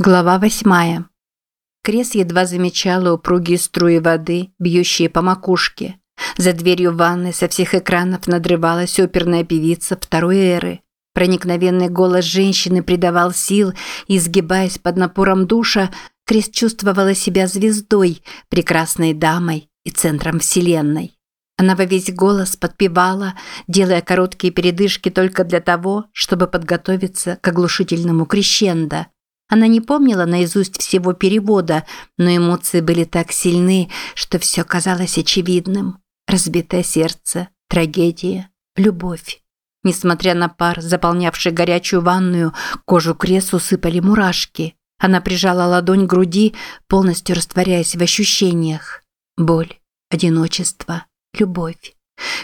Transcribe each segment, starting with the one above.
Глава восьмая. Крес едва замечала упругие струи воды, бьющие по макушке. За дверью ванны со всех экранов надрывалась оперная певица второй эры. Проникновенный голос женщины придавал сил, и, изгибаясь под напором душа, Крес чувствовала себя звездой, прекрасной дамой и центром вселенной. Она во весь голос подпевала, делая короткие передышки только для того, чтобы подготовиться к оглушительному крещендо – она не помнила наизусть всего перевода, но эмоции были так сильны, что все казалось очевидным. Разбитое сердце, трагедия, любовь. Несмотря на пар, заполнявший горячую ванную, кожу Крес усыпали мурашки. Она прижала ладонь к груди, полностью растворяясь в ощущениях. Боль, одиночество, любовь.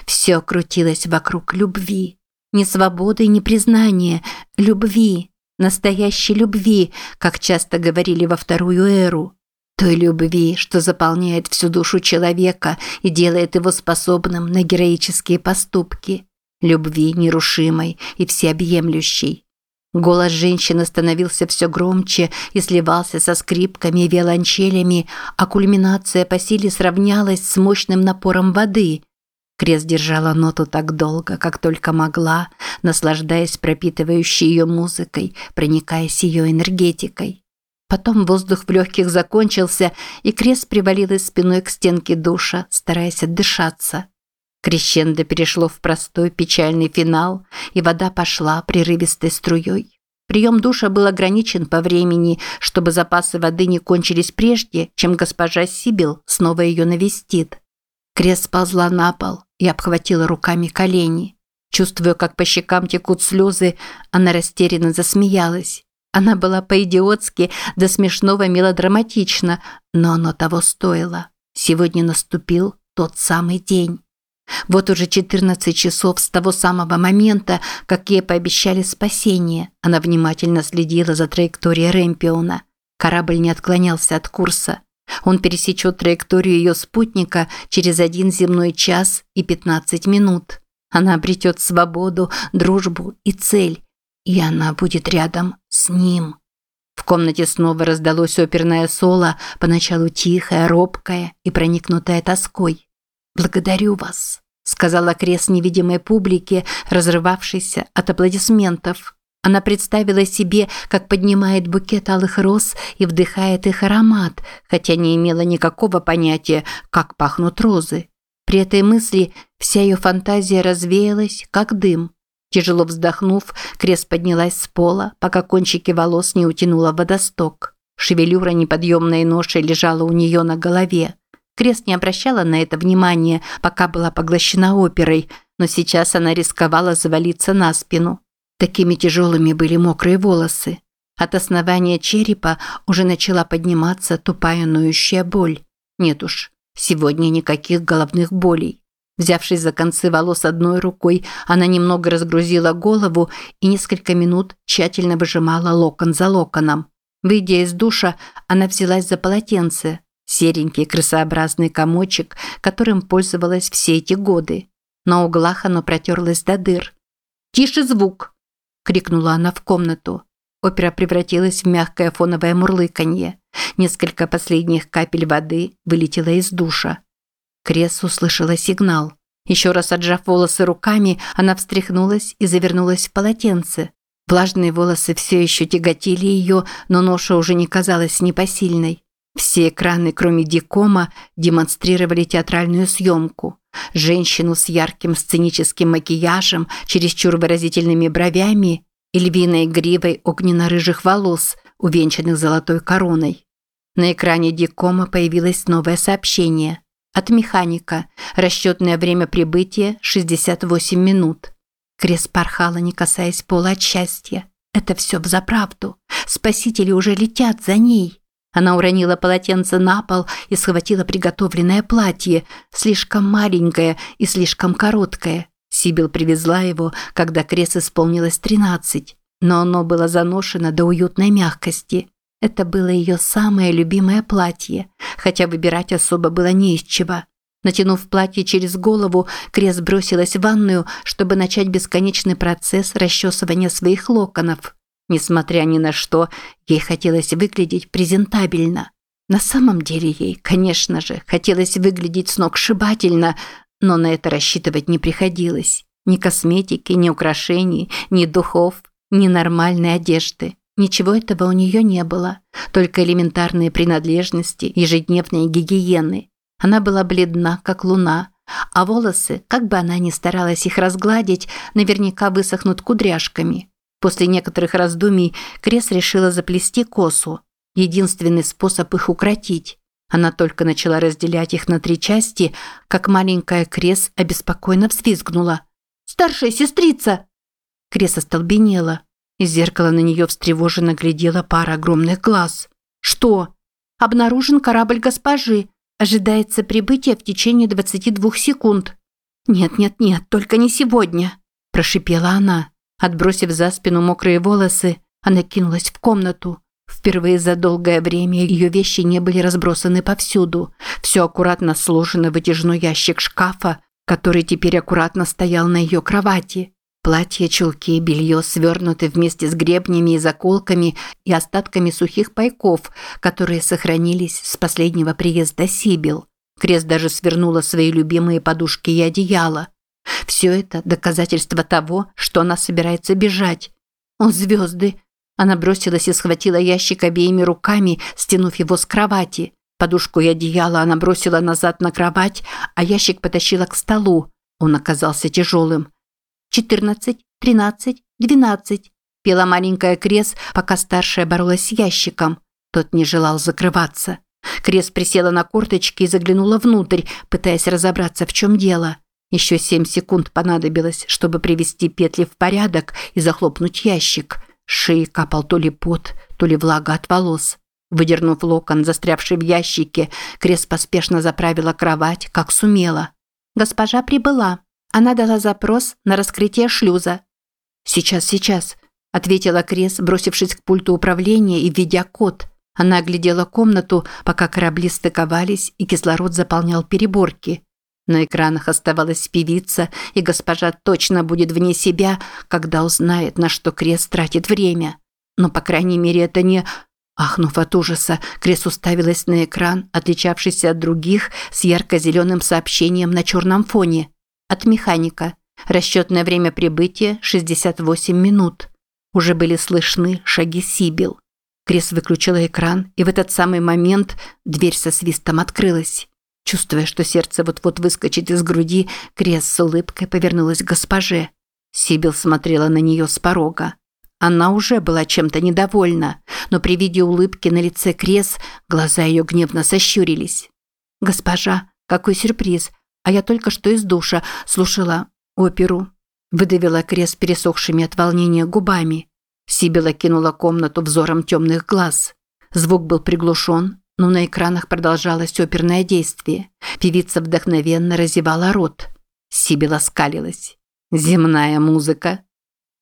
Все крутилось вокруг любви. Ни свободы, ни признания, любви настоящей любви, как часто говорили во вторую эру. Той любви, что заполняет всю душу человека и делает его способным на героические поступки. Любви нерушимой и всеобъемлющей. Голос женщины становился все громче и сливался со скрипками и виолончелями, а кульминация по силе сравнялась с мощным напором воды – Крест держала ноту так долго, как только могла, наслаждаясь пропитывающей ее музыкой, проникаясь ее энергетикой. Потом воздух в легких закончился, и Крест привалилась спиной к стенке душа, стараясь отдышаться. Крещендо перешло в простой печальный финал, и вода пошла прерывистой струей. Прием душа был ограничен по времени, чтобы запасы воды не кончились прежде, чем госпожа Сибил снова ее навестит. Крест сползла на пол и обхватила руками колени. Чувствуя, как по щекам текут слезы, она растерянно засмеялась. Она была по-идиотски до смешного мелодраматична, но оно того стоило. Сегодня наступил тот самый день. Вот уже 14 часов с того самого момента, как ей пообещали спасение. Она внимательно следила за траекторией Рэмпиона. Корабль не отклонялся от курса. Он пересечет траекторию ее спутника через один земной час и 15 минут. Она обретет свободу, дружбу и цель, и она будет рядом с ним. В комнате снова раздалось оперное соло, поначалу тихое, робкое и проникнутое тоской. «Благодарю вас», – сказала Крес невидимой публике, разрывавшейся от аплодисментов. Она представила себе, как поднимает букет алых роз и вдыхает их аромат, хотя не имела никакого понятия, как пахнут розы. При этой мысли вся ее фантазия развеялась, как дым. Тяжело вздохнув, Крес поднялась с пола, пока кончики волос не утянула в водосток. Шевелюра неподъемной ношей лежала у нее на голове. Крес не обращала на это внимания, пока была поглощена оперой, но сейчас она рисковала завалиться на спину. Такими тяжелыми были мокрые волосы. От основания черепа уже начала подниматься тупая ноющая боль. Нет уж, сегодня никаких головных болей. Взявшись за концы волос одной рукой, она немного разгрузила голову и несколько минут тщательно выжимала локон за локоном. Выйдя из душа, она взялась за полотенце, серенький крысообразный комочек, которым пользовалась все эти годы. На углах оно протерлось до дыр. «Тише звук!» – крикнула она в комнату. Опера превратилась в мягкое фоновое мурлыканье. Несколько последних капель воды вылетело из душа. Крес услышала сигнал. Еще раз отжав волосы руками, она встряхнулась и завернулась в полотенце. Влажные волосы все еще тяготили ее, но ноша уже не казалась непосильной. Все экраны, кроме Дикома, демонстрировали театральную съемку. Женщину с ярким сценическим макияжем, чересчур выразительными бровями и львиной гривой огненно-рыжих волос, увенчанных золотой короной. На экране Дикома появилось новое сообщение. От механика. Расчетное время прибытия – 68 минут. Крес порхала, не касаясь пола от счастья. Это все взаправду. Спасители уже летят за ней. Она уронила полотенце на пол и схватила приготовленное платье, слишком маленькое и слишком короткое. Сибил привезла его, когда Крес исполнилось тринадцать, но оно было заношено до уютной мягкости. Это было ее самое любимое платье, хотя выбирать особо было не из чего. Натянув платье через голову, Крес бросилась в ванную, чтобы начать бесконечный процесс расчесывания своих локонов. Несмотря ни на что, ей хотелось выглядеть презентабельно. На самом деле ей, конечно же, хотелось выглядеть сногсшибательно, но на это рассчитывать не приходилось. Ни косметики, ни украшений, ни духов, ни нормальной одежды. Ничего этого у нее не было, только элементарные принадлежности ежедневной гигиены. Она была бледна, как луна, а волосы, как бы она ни старалась их разгладить, наверняка высохнут кудряшками. После некоторых раздумий Крес решила заплести косу. Единственный способ их укротить. Она только начала разделять их на три части, как маленькая Крес обеспокоенно взвизгнула. «Старшая сестрица!» Крес остолбенела. Из зеркала на нее встревоженно глядела пара огромных глаз. «Что?» «Обнаружен корабль госпожи. Ожидается прибытие в течение 22 секунд». «Нет-нет-нет, только не сегодня», – прошипела она. Отбросив за спину мокрые волосы, она кинулась в комнату. Впервые за долгое время ее вещи не были разбросаны повсюду. Все аккуратно сложено в вытяжной ящик шкафа, который теперь аккуратно стоял на ее кровати. Платье, чулки, белье свернуты вместе с гребнями и заколками и остатками сухих пайков, которые сохранились с последнего приезда Сибил. Крест даже свернула свои любимые подушки и одеяло. Все это доказательство того, что она собирается бежать. О, звезды! Она бросилась и схватила ящик обеими руками, стянув его с кровати. Подушку и одеяло она бросила назад на кровать, а ящик потащила к столу. Он оказался тяжелым. «Четырнадцать, тринадцать, двенадцать», – пела маленькая Крес, пока старшая боролась с ящиком. Тот не желал закрываться. Крес присела на корточки и заглянула внутрь, пытаясь разобраться, в чем дело. Еще семь секунд понадобилось, чтобы привести петли в порядок и захлопнуть ящик. Шеи капал то ли пот, то ли влага от волос. Выдернув локон, застрявший в ящике, Крес поспешно заправила кровать, как сумела. «Госпожа прибыла. Она дала запрос на раскрытие шлюза». «Сейчас, сейчас», – ответила Крес, бросившись к пульту управления и введя код. Она оглядела комнату, пока корабли стыковались и кислород заполнял переборки. На экранах оставалась певица, и госпожа точно будет вне себя, когда узнает, на что Крес тратит время. Но, по крайней мере, это не... Ахнув от ужаса, Крес уставилась на экран, отличавшийся от других, с ярко-зеленым сообщением на черном фоне. От механика. Расчетное время прибытия – 68 минут. Уже были слышны шаги Сибил. Крес выключила экран, и в этот самый момент дверь со свистом открылась. Чувствуя, что сердце вот-вот выскочит из груди, Крес с улыбкой повернулась к госпоже. Сибил смотрела на нее с порога. Она уже была чем-то недовольна, но при виде улыбки на лице Крес глаза ее гневно сощурились. «Госпожа, какой сюрприз! А я только что из душа слушала оперу». Выдавила Крес пересохшими от волнения губами. Сибила кинула комнату взором темных глаз. Звук был приглушен, но на экранах продолжалось оперное действие. Певица вдохновенно разевала рот. Сибила скалилась. «Земная музыка!»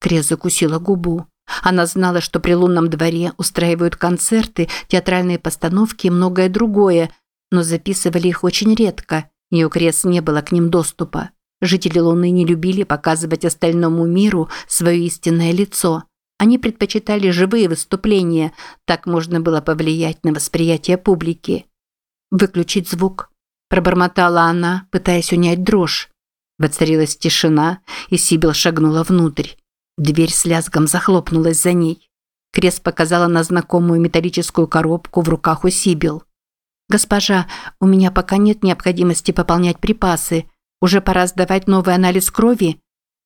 Крес закусила губу. Она знала, что при лунном дворе устраивают концерты, театральные постановки и многое другое, но записывали их очень редко, и у Крес не было к ним доступа. Жители Луны не любили показывать остальному миру свое истинное лицо. Они предпочитали живые выступления, так можно было повлиять на восприятие публики. «Выключить звук», – пробормотала она, пытаясь унять дрожь. Воцарилась тишина, и Сибил шагнула внутрь. Дверь с лязгом захлопнулась за ней. Крес показала на знакомую металлическую коробку в руках у Сибил. «Госпожа, у меня пока нет необходимости пополнять припасы. Уже пора сдавать новый анализ крови?»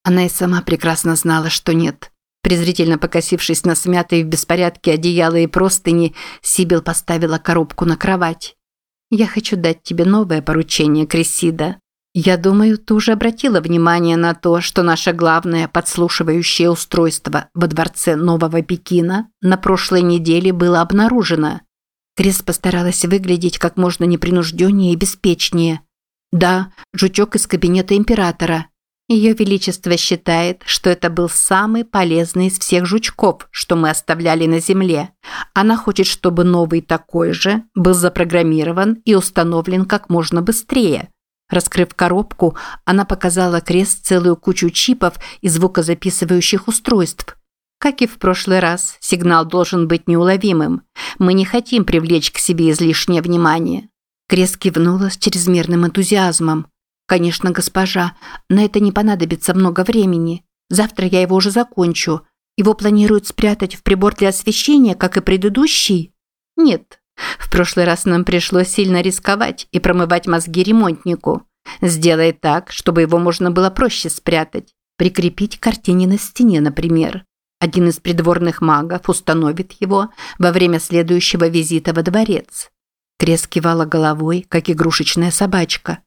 Она и сама прекрасно знала, что нет. Презрительно покосившись на смятые в беспорядке одеяла и простыни, Сибил поставила коробку на кровать. «Я хочу дать тебе новое поручение, Крисида. Я думаю, ты уже обратила внимание на то, что наше главное подслушивающее устройство во дворце Нового Пекина на прошлой неделе было обнаружено. Крис постаралась выглядеть как можно непринужденнее и беспечнее. Да, жучок из кабинета императора. Ее Величество считает, что это был самый полезный из всех жучков, что мы оставляли на Земле. Она хочет, чтобы новый такой же был запрограммирован и установлен как можно быстрее – Раскрыв коробку, она показала крест целую кучу чипов и звукозаписывающих устройств. Как и в прошлый раз, сигнал должен быть неуловимым. Мы не хотим привлечь к себе излишнее внимание. Крес кивнула с чрезмерным энтузиазмом. «Конечно, госпожа, на это не понадобится много времени. Завтра я его уже закончу. Его планируют спрятать в прибор для освещения, как и предыдущий?» «Нет. В прошлый раз нам пришлось сильно рисковать и промывать мозги ремонтнику. Сделай так, чтобы его можно было проще спрятать. Прикрепить к картине на стене, например. Один из придворных магов установит его во время следующего визита во дворец. Крес кивала головой, как игрушечная собачка.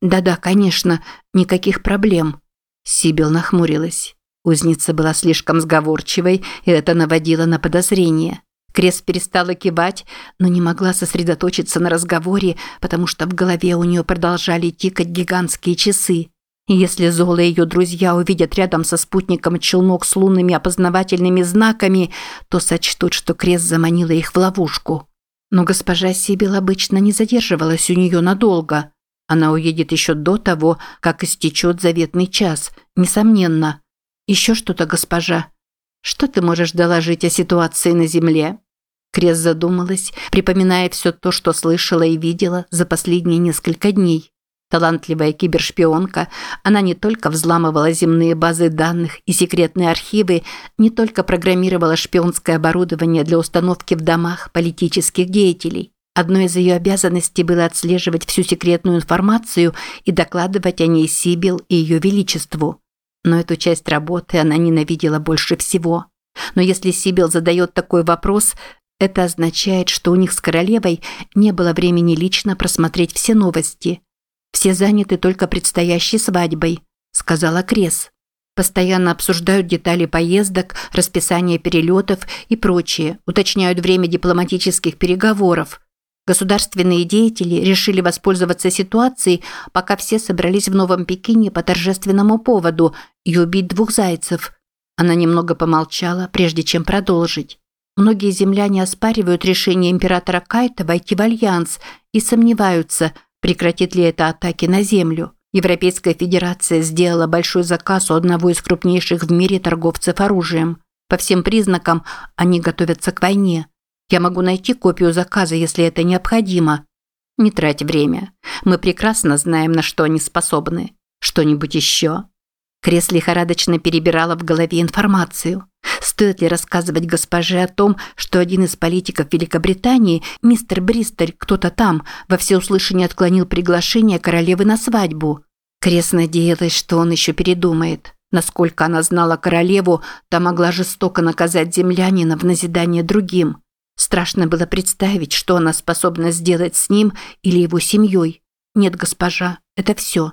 «Да-да, конечно, никаких проблем». Сибил нахмурилась. Узница была слишком сговорчивой, и это наводило на подозрение. Крес перестала кивать, но не могла сосредоточиться на разговоре, потому что в голове у нее продолжали тикать гигантские часы. И если Зола и ее друзья увидят рядом со спутником челнок с лунными опознавательными знаками, то сочтут, что Крес заманила их в ловушку. Но госпожа Сибил обычно не задерживалась у нее надолго. Она уедет еще до того, как истечет заветный час, несомненно. Еще что-то, госпожа? Что ты можешь доложить о ситуации на Земле? Крес задумалась, припоминая все то, что слышала и видела за последние несколько дней. Талантливая кибершпионка, она не только взламывала земные базы данных и секретные архивы, не только программировала шпионское оборудование для установки в домах политических деятелей. Одной из ее обязанностей было отслеживать всю секретную информацию и докладывать о ней Сибил и ее величеству. Но эту часть работы она ненавидела больше всего. Но если Сибил задает такой вопрос, это означает, что у них с королевой не было времени лично просмотреть все новости – все заняты только предстоящей свадьбой», – сказала Крес. Постоянно обсуждают детали поездок, расписание перелетов и прочее, уточняют время дипломатических переговоров. Государственные деятели решили воспользоваться ситуацией, пока все собрались в Новом Пекине по торжественному поводу и убить двух зайцев. Она немного помолчала, прежде чем продолжить. Многие земляне оспаривают решение императора Кайта войти в альянс и сомневаются, Прекратит ли это атаки на землю? Европейская Федерация сделала большой заказ у одного из крупнейших в мире торговцев оружием. По всем признакам они готовятся к войне. Я могу найти копию заказа, если это необходимо. Не трать время. Мы прекрасно знаем, на что они способны. Что-нибудь еще? Крес лихорадочно перебирала в голове информацию. Стоит ли рассказывать госпоже о том, что один из политиков Великобритании, мистер Бристоль, кто-то там, во всеуслышание отклонил приглашение королевы на свадьбу? Крес надеялась, что он еще передумает. Насколько она знала королеву, та могла жестоко наказать землянина в назидание другим. Страшно было представить, что она способна сделать с ним или его семьей. Нет, госпожа, это все.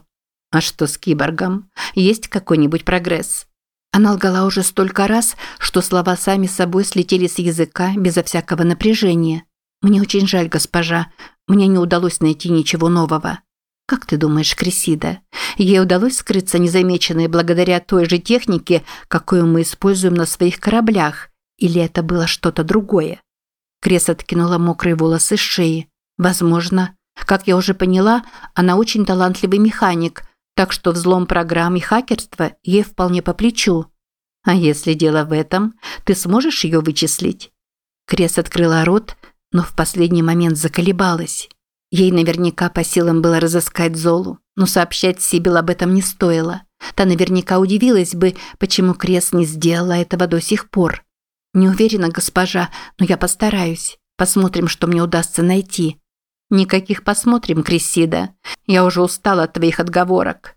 А что с киборгом? Есть какой-нибудь прогресс? Она лгала уже столько раз, что слова сами собой слетели с языка безо всякого напряжения. «Мне очень жаль, госпожа. Мне не удалось найти ничего нового». «Как ты думаешь, Крисида, ей удалось скрыться незамеченной благодаря той же технике, какую мы используем на своих кораблях? Или это было что-то другое?» Крес откинула мокрые волосы с шеи. «Возможно. Как я уже поняла, она очень талантливый механик – так что взлом программ и хакерство ей вполне по плечу. А если дело в этом, ты сможешь ее вычислить? Крес открыла рот, но в последний момент заколебалась. Ей наверняка по силам было разыскать Золу, но сообщать Сибил об этом не стоило. Та наверняка удивилась бы, почему Крес не сделала этого до сих пор. Не уверена, госпожа, но я постараюсь. Посмотрим, что мне удастся найти. «Никаких посмотрим, Крессида. Я уже устала от твоих отговорок».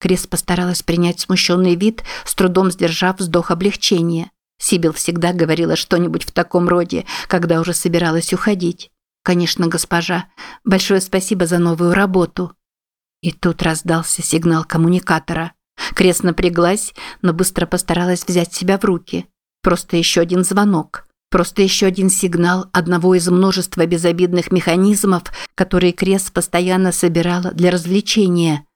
Крис постаралась принять смущенный вид, с трудом сдержав вздох облегчения. Сибил всегда говорила что-нибудь в таком роде, когда уже собиралась уходить. «Конечно, госпожа. Большое спасибо за новую работу». И тут раздался сигнал коммуникатора. Крес напряглась, но быстро постаралась взять себя в руки. Просто еще один звонок. Просто еще один сигнал одного из множества безобидных механизмов, которые Крес постоянно собирала для развлечения.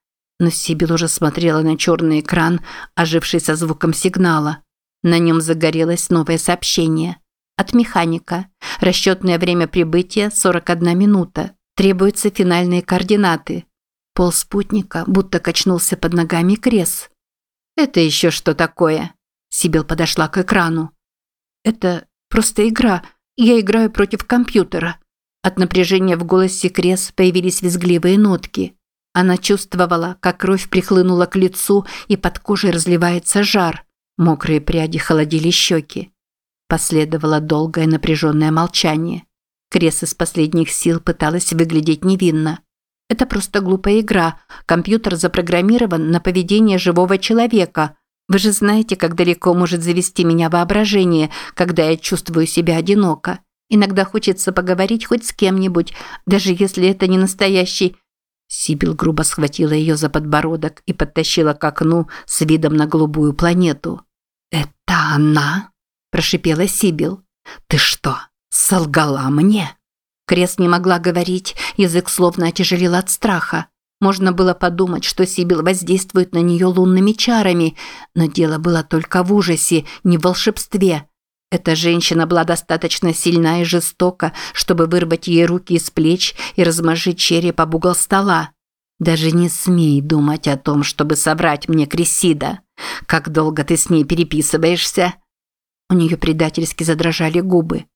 Но Сибил уже смотрела на черный экран, оживший со звуком сигнала. На нем загорелось новое сообщение. От механика. Расчетное время прибытия – 41 минута. Требуются финальные координаты. Пол спутника будто качнулся под ногами Крес. «Это еще что такое?» Сибил подошла к экрану. Это просто игра. Я играю против компьютера». От напряжения в голосе Крес появились визгливые нотки. Она чувствовала, как кровь прихлынула к лицу и под кожей разливается жар. Мокрые пряди холодили щеки. Последовало долгое напряженное молчание. Крес из последних сил пыталась выглядеть невинно. Это просто глупая игра. Компьютер запрограммирован на поведение живого человека. Вы же знаете, как далеко может завести меня воображение, когда я чувствую себя одиноко. Иногда хочется поговорить хоть с кем-нибудь, даже если это не настоящий. Сибил грубо схватила ее за подбородок и подтащила к окну с видом на голубую планету. «Это она?» – прошипела Сибил. «Ты что, солгала мне?» Крест не могла говорить, язык словно отяжелел от страха. Можно было подумать, что Сибил воздействует на нее лунными чарами, но дело было только в ужасе, не в волшебстве. Эта женщина была достаточно сильна и жестока, чтобы вырвать ей руки из плеч и размажить череп об угол стола. Даже не смей думать о том, чтобы соврать мне, Крисида. Как долго ты с ней переписываешься?» У нее предательски задрожали губы.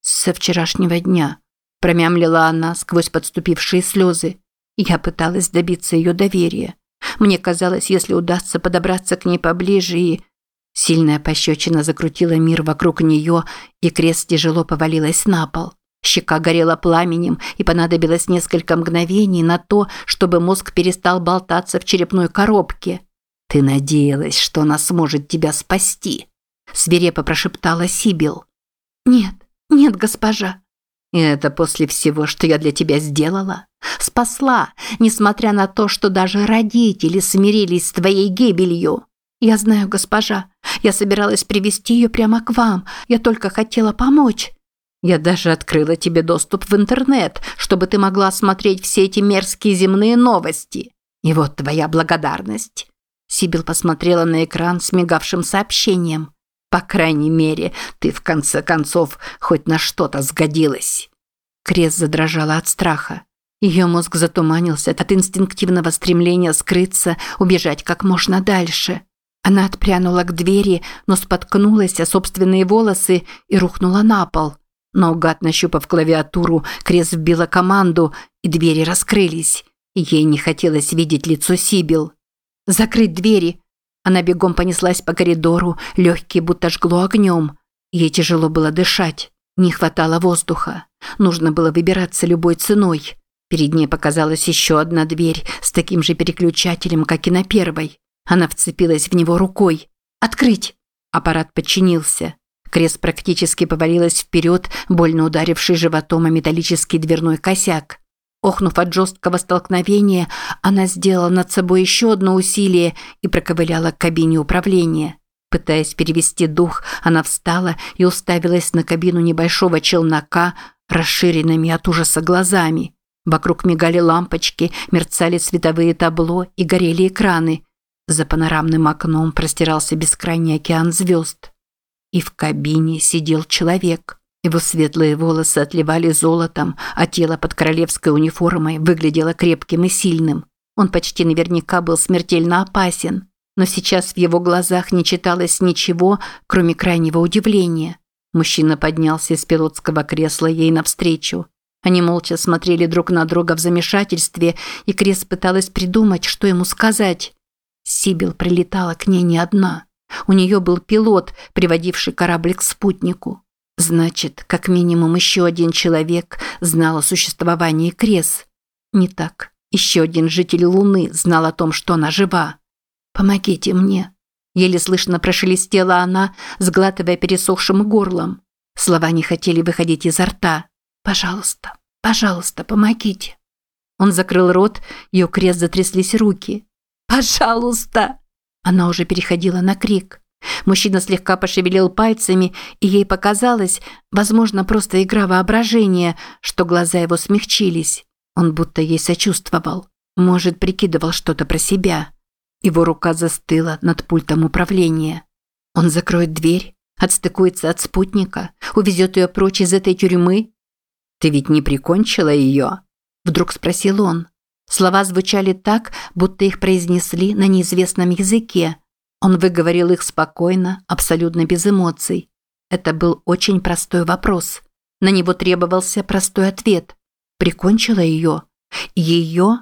«Со вчерашнего дня», Промямлила она сквозь подступившие слезы. Я пыталась добиться ее доверия. Мне казалось, если удастся подобраться к ней поближе и... Сильная пощечина закрутила мир вокруг нее, и крест тяжело повалилась на пол. Щека горела пламенем, и понадобилось несколько мгновений на то, чтобы мозг перестал болтаться в черепной коробке. «Ты надеялась, что она сможет тебя спасти?» – свирепо прошептала Сибил. «Нет, нет, госпожа», и это после всего, что я для тебя сделала? Спасла, несмотря на то, что даже родители смирились с твоей гибелью. Я знаю, госпожа. Я собиралась привести ее прямо к вам. Я только хотела помочь. Я даже открыла тебе доступ в интернет, чтобы ты могла смотреть все эти мерзкие земные новости. И вот твоя благодарность. Сибил посмотрела на экран с мигавшим сообщением. По крайней мере, ты в конце концов хоть на что-то сгодилась. Крест задрожала от страха. Ее мозг затуманился от инстинктивного стремления скрыться, убежать как можно дальше. Она отпрянула к двери, но споткнулась о собственные волосы и рухнула на пол. Наугад нащупав клавиатуру, Крест вбила команду, и двери раскрылись. Ей не хотелось видеть лицо Сибил. «Закрыть двери!» Она бегом понеслась по коридору, легкие будто жгло огнем. Ей тяжело было дышать. Не хватало воздуха. Нужно было выбираться любой ценой. Перед ней показалась еще одна дверь с таким же переключателем, как и на первой. Она вцепилась в него рукой. «Открыть!» Аппарат подчинился. Крест практически повалилась вперед, больно ударивший животом о металлический дверной косяк. Охнув от жесткого столкновения, она сделала над собой еще одно усилие и проковыляла к кабине управления. Пытаясь перевести дух, она встала и уставилась на кабину небольшого челнока, расширенными от ужаса глазами. Вокруг мигали лампочки, мерцали световые табло и горели экраны. За панорамным окном простирался бескрайний океан звезд. И в кабине сидел человек. Его светлые волосы отливали золотом, а тело под королевской униформой выглядело крепким и сильным. Он почти наверняка был смертельно опасен, но сейчас в его глазах не читалось ничего, кроме крайнего удивления. Мужчина поднялся из пилотского кресла ей навстречу. Они молча смотрели друг на друга в замешательстве, и Крес пыталась придумать, что ему сказать. Сибил прилетала к ней не одна. У нее был пилот, приводивший корабль к спутнику. Значит, как минимум еще один человек знал о существовании Крес. Не так. Еще один житель Луны знал о том, что она жива. «Помогите мне», – еле слышно прошелестела она, сглатывая пересохшим горлом. Слова не хотели выходить изо рта. «Пожалуйста, пожалуйста, помогите». Он закрыл рот, ее крест затряслись руки. «Пожалуйста!» Она уже переходила на крик. Мужчина слегка пошевелил пальцами, и ей показалось, возможно, просто игра воображения, что глаза его смягчились. Он будто ей сочувствовал. Может, прикидывал что-то про себя. Его рука застыла над пультом управления. Он закроет дверь, отстыкуется от спутника, увезет ее прочь из этой тюрьмы. «Ты ведь не прикончила ее?» Вдруг спросил он. Слова звучали так, будто их произнесли на неизвестном языке – он выговорил их спокойно, абсолютно без эмоций. Это был очень простой вопрос. На него требовался простой ответ. Прикончила ее? Ее?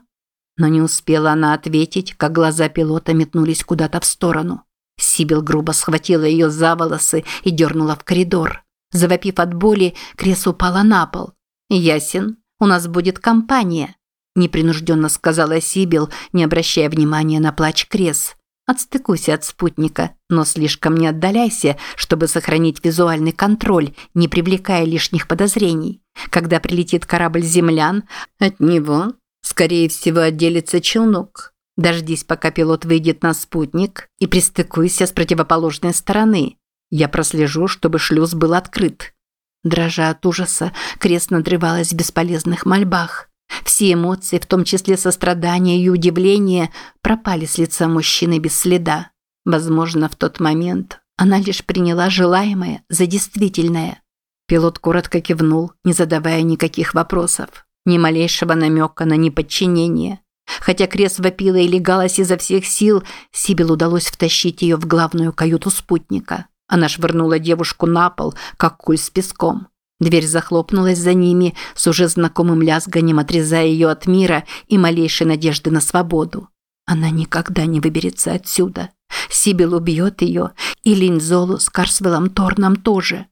Но не успела она ответить, как глаза пилота метнулись куда-то в сторону. Сибил грубо схватила ее за волосы и дернула в коридор. Завопив от боли, Крес упала на пол. «Ясен, у нас будет компания», – непринужденно сказала Сибил, не обращая внимания на плач Крес. «Отстыкуйся от спутника, но слишком не отдаляйся, чтобы сохранить визуальный контроль, не привлекая лишних подозрений. Когда прилетит корабль землян, от него, скорее всего, отделится челнок. Дождись, пока пилот выйдет на спутник, и пристыкуйся с противоположной стороны. Я прослежу, чтобы шлюз был открыт. Дрожа от ужаса, крест надрывалась в бесполезных мольбах. Все эмоции, в том числе сострадание и удивление, пропали с лица мужчины без следа. Возможно, в тот момент она лишь приняла желаемое за действительное. Пилот коротко кивнул, не задавая никаких вопросов. Ни малейшего намека на неподчинение. Хотя Крес вопила и легалась изо всех сил, Сибил удалось втащить ее в главную каюту спутника. Она швырнула девушку на пол, как куль с песком. Дверь захлопнулась за ними, с уже знакомым лязганием отрезая ее от мира и малейшей надежды на свободу. Она никогда не выберется отсюда. Сибил убьет ее, и Линзолу с Карсвеллом Торном тоже.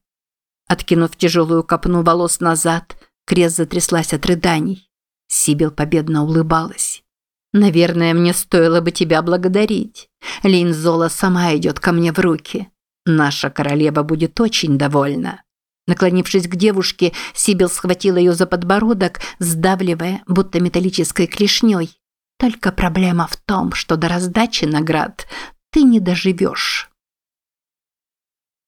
Откинув тяжелую копну волос назад, Крес затряслась от рыданий. Сибил победно улыбалась. «Наверное, мне стоило бы тебя благодарить. Линзола сама идет ко мне в руки». Наша королева будет очень довольна. Наклонившись к девушке, Сибил схватила ее за подбородок, сдавливая, будто металлической клешней. Только проблема в том, что до раздачи наград ты не доживешь.